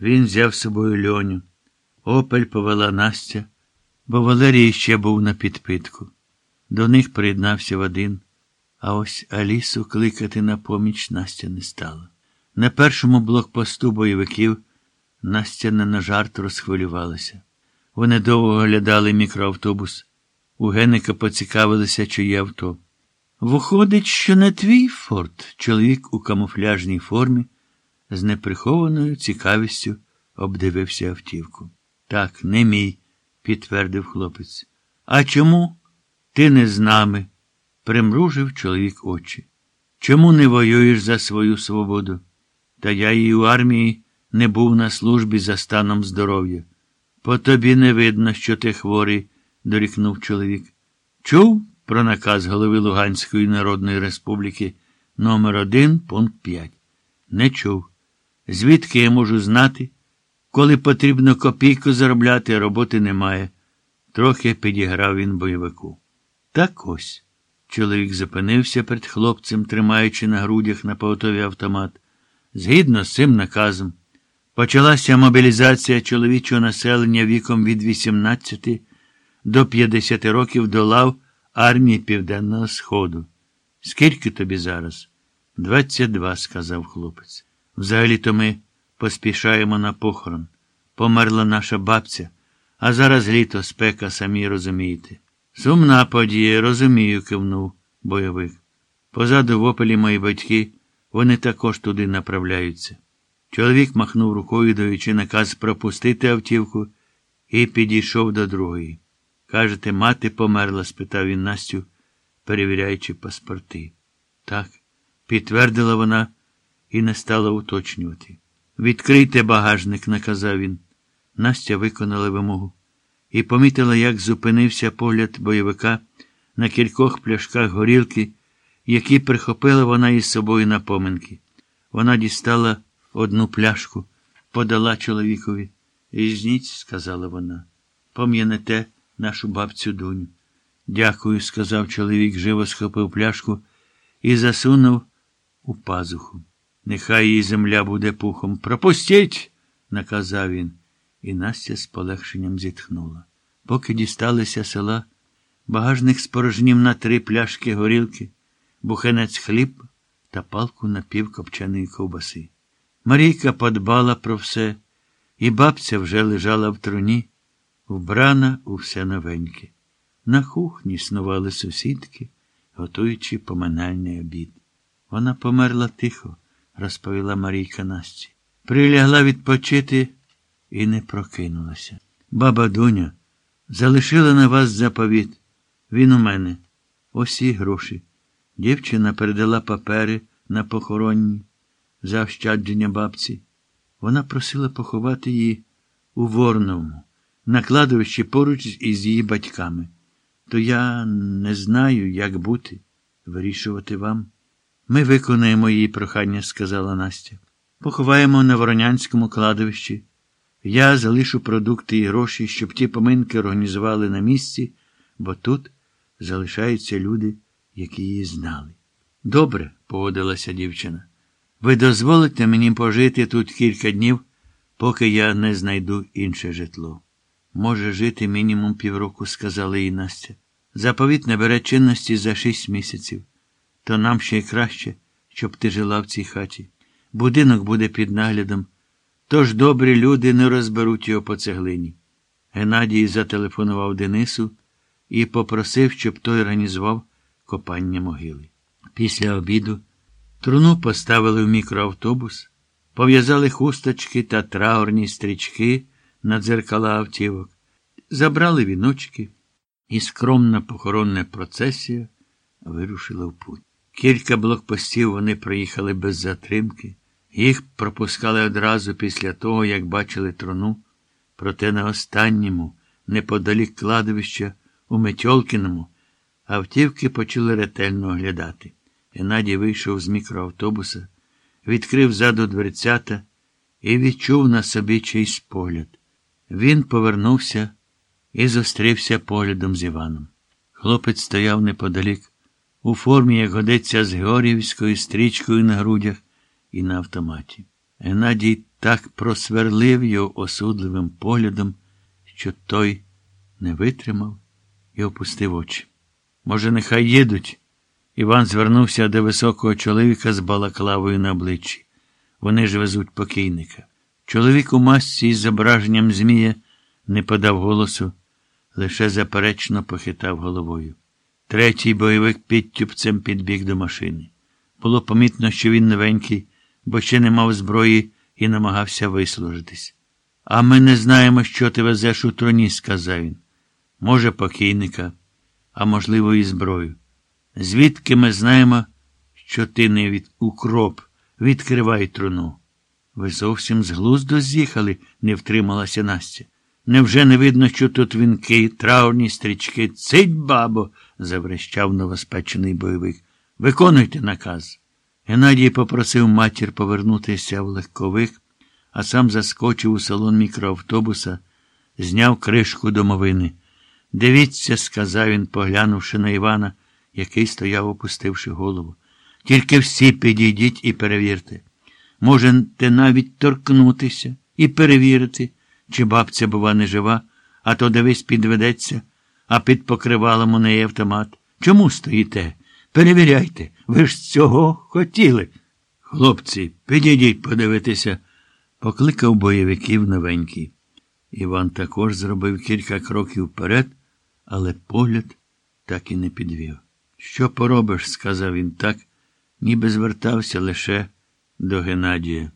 Він взяв з собою льоню. Опель повела Настя, бо Валерій ще був на підпитку. До них приєднався Вадим, а ось Алісу кликати на поміч Настя не стала. На першому блокпосту бойовиків Настя не на жарт розхвилювалася. Вони довго оглядали мікроавтобус. У Геника поцікавилися, чиє авто. Виходить, що не твій форт, чоловік у камуфляжній формі, з неприхованою цікавістю обдивився автівку. Так, не мій, підтвердив хлопець. А чому ти не з нами? примружив чоловік очі. Чому не воюєш за свою свободу? Та я і у армії не був на службі за станом здоров'я. По тобі не видно, що ти хворий, дорікнув чоловік. Чув про наказ голови Луганської Народної Республіки номер 1 пункт 5. Не чув. Звідки я можу знати? Коли потрібно копійку заробляти, роботи немає. Трохи підіграв він бойовику. Так ось. Чоловік зупинився перед хлопцем, тримаючи на грудях на поготові автомат. Згідно з цим наказом, почалася мобілізація чоловічого населення віком від 18 до 50 років до лав армії Південного Сходу. Скільки тобі зараз? Двадцять два, сказав хлопець. Взагалі-то ми поспішаємо на похорон. Померла наша бабця, а зараз літо спека, самі розумієте. Сумна подія, розумію, кивнув бойовик. Позаду в опелі мої батьки, вони також туди направляються. Чоловік махнув рукою, даючи наказ пропустити автівку, і підійшов до другої. Кажете, мати померла? спитав він Настю, перевіряючи паспорти. Так, підтвердила вона і не стала уточнювати. Відкрийте багажник, наказав він. Настя виконала вимогу і помітила, як зупинився погляд бойовика на кількох пляшках горілки, які прихопила вона із собою на поминки. Вона дістала одну пляшку, подала чоловікові. Візьніть, сказала вона, пом'янете нашу бабцю доню. Дякую, сказав чоловік, живо схопив пляшку і засунув у пазуху. Нехай її земля буде пухом. Пропустіть, наказав він, і Настя з полегшенням зітхнула. Поки дісталися села, багажник спорожнів на три пляшки горілки, бухенець хліб та палку напівкопчаної ковбаси. Марійка подбала про все, і бабця вже лежала в труні, вбрана у все новеньке. На кухні снували сусідки, готуючи поминальний обід. Вона померла тихо, розповіла Марійка Насті. Прилягла відпочити і не прокинулася. Баба Дуня залишила на вас заповіт. Він у мене. Осі гроші. Дівчина передала папери на похоронні заощадження бабці. Вона просила поховати її у Ворновому, на кладовищі поруч із її батьками. То я не знаю, як бути, вирішувати вам. Ми виконаємо її прохання, сказала Настя. Поховаємо на Воронянському кладовищі. Я залишу продукти і гроші, щоб ті поминки організували на місці, бо тут залишаються люди, які її знали. Добре, погодилася дівчина. Ви дозволите мені пожити тут кілька днів, поки я не знайду інше житло. Може жити мінімум півроку, сказала їй Настя. Заповіт набере чинності за шість місяців. То нам ще й краще, щоб ти жила в цій хаті. Будинок буде під наглядом, тож добрі люди не розберуть його по цеглині. Геннадій зателефонував Денису і попросив, щоб той організував копання могили. Після обіду труну поставили в мікроавтобус, пов'язали хусточки та траурні стрічки на дзеркала автівок, забрали віночки, і скромна похоронна процесія вирушила в путь. Кілька блокпостів вони проїхали без затримки. Їх пропускали одразу після того, як бачили труну, проте на останньому, неподалік кладовища у Метьолкіному, автівки почали ретельно оглядати. Геннадій вийшов з мікроавтобуса, відкрив ззаду дверцята і відчув на собі чийсь погляд. Він повернувся і зустрівся поглядом з Іваном. Хлопець стояв неподалік, у формі, як годиться, з Георгіївською стрічкою на грудях і на автоматі. Геннадій так просверлив його осудливим поглядом, що той не витримав і опустив очі. Може, нехай їдуть? Іван звернувся до високого чоловіка з балаклавою на обличчі. Вони ж везуть покійника. Чоловік у масці із зображенням Змія не подав голосу, лише заперечно похитав головою. Третій бойовик підтюпцем підбіг до машини. Було помітно, що він новенький, бо ще не мав зброї і намагався вислужитись. А ми не знаємо, що ти везеш у троні, сказав він. Може, покійника, а можливо, і зброю. Звідки ми знаємо, що ти не від укроп, відкривай труну. Ви зовсім з глузду з'їхали, не втрималася Настя. Невже не видно, що тут вінки, траурні стрічки, цить, бабо, заврещав новоспечений бойовик. Виконуйте наказ. Геннадій попросив матір повернутися в легковик, а сам заскочив у салон мікроавтобуса, зняв кришку домовини. Дивіться, сказав він, поглянувши на Івана, який стояв, опустивши голову. Тільки всі підійдіть і перевірте. Можете навіть торкнутися і перевірити, чи бабця, бува, не жива, а то дивись підведеться, а під покривалом у неї автомат. Чому стоїте? Перевіряйте, ви ж цього хотіли. Хлопці, підійдіть подивитися, покликав бойовиків новенький. Іван також зробив кілька кроків вперед, але погляд так і не підвів. Що поробиш? сказав він так, ніби звертався лише до Геннадія.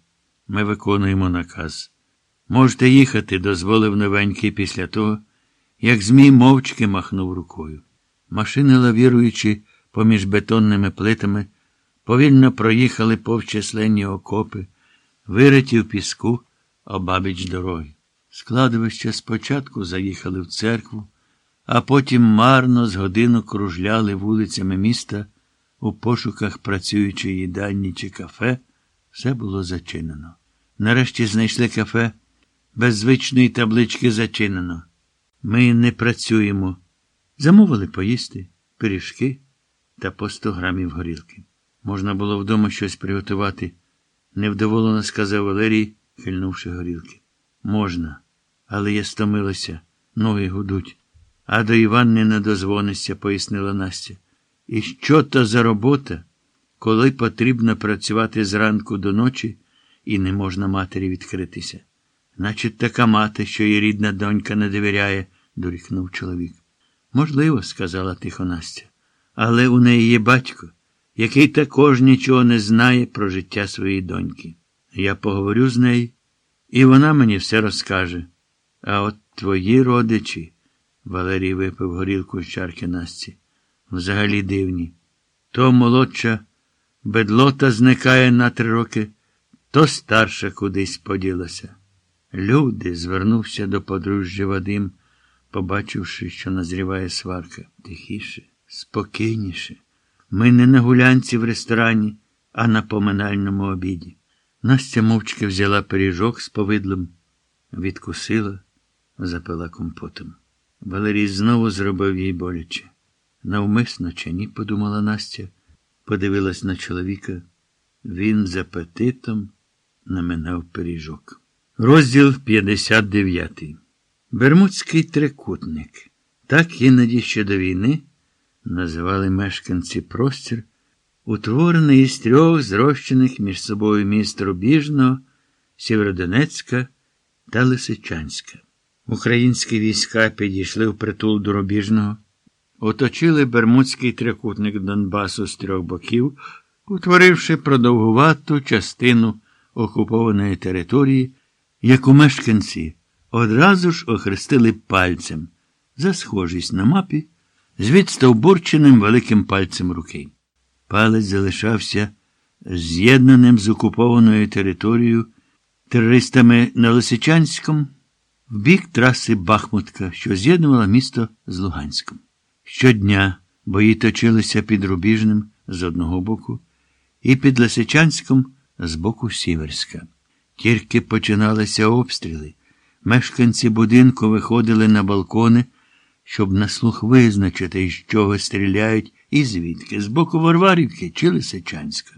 Ми виконуємо наказ. Можете їхати, дозволив новенький після того, як Змій мовчки махнув рукою. Машини, лавіруючи поміж бетонними плитами, повільно проїхали повчисленні окопи, вириті в піску обабіч дороги. Складовище спочатку заїхали в церкву, а потім марно з годину кружляли вулицями міста у пошуках працюючої їдальні чи кафе. Все було зачинено. Нарешті знайшли кафе без звичної таблички зачинено. Ми не працюємо. Замовили поїсти, пиріжки та по сто грамів горілки. Можна було вдома щось приготувати, невдоволено сказав Валерій, хильнувши горілки. Можна, але я стомилася, ноги гудуть. А до Іванни не дозвонишся, пояснила Настя. І що то за робота, коли потрібно працювати зранку до ночі і не можна матері відкритися? Значить, така мати, що її рідна донька не довіряє, дорікнув чоловік. Можливо, сказала тихо Настя. Але у неї є батько, який також нічого не знає про життя своєї доньки. Я поговорю з нею, і вона мені все розкаже. А от твої родичі, Валерій випив горілку з чарки Насті, взагалі дивні. То молодша бедлота зникає на три роки, то старша кудись поділася. Люди, звернувся до подружжя Вадим, побачивши, що назріває сварка. Тихіше, спокійніше. Ми не на гулянці в ресторані, а на поминальному обіді. Настя мовчки взяла пиріжок з повидлом, відкусила, запила компотом. Валерій знову зробив їй боляче. Навмисно чи ні, подумала Настя, подивилась на чоловіка. Він з апетитом наминав пиріжок. Розділ 59. Бермудський трикутник. Так іноді ще до війни називали мешканці простір, утворений із трьох зрощених між собою міст Рубіжного, Сєвєродонецька та Лисичанська. Українські війська підійшли в притул до Рубіжного, оточили Бермудський трикутник Донбасу з трьох боків, утворивши продовгувату частину окупованої території яку мешканці одразу ж охрестили пальцем за схожість на мапі з відстовбурченим великим пальцем руки. Палець залишався з'єднаним з окупованою територією терористами на Лисичанському в бік траси Бахмутка, що з'єднувала місто з Луганськом. Щодня бої точилися під Рубіжним з одного боку і під Лисичанськом з боку Сіверська. Тільки починалися обстріли. Мешканці будинку виходили на балкони, щоб на слух визначити, з чого стріляють і звідки, з боку Варварівки чи Лисичанська.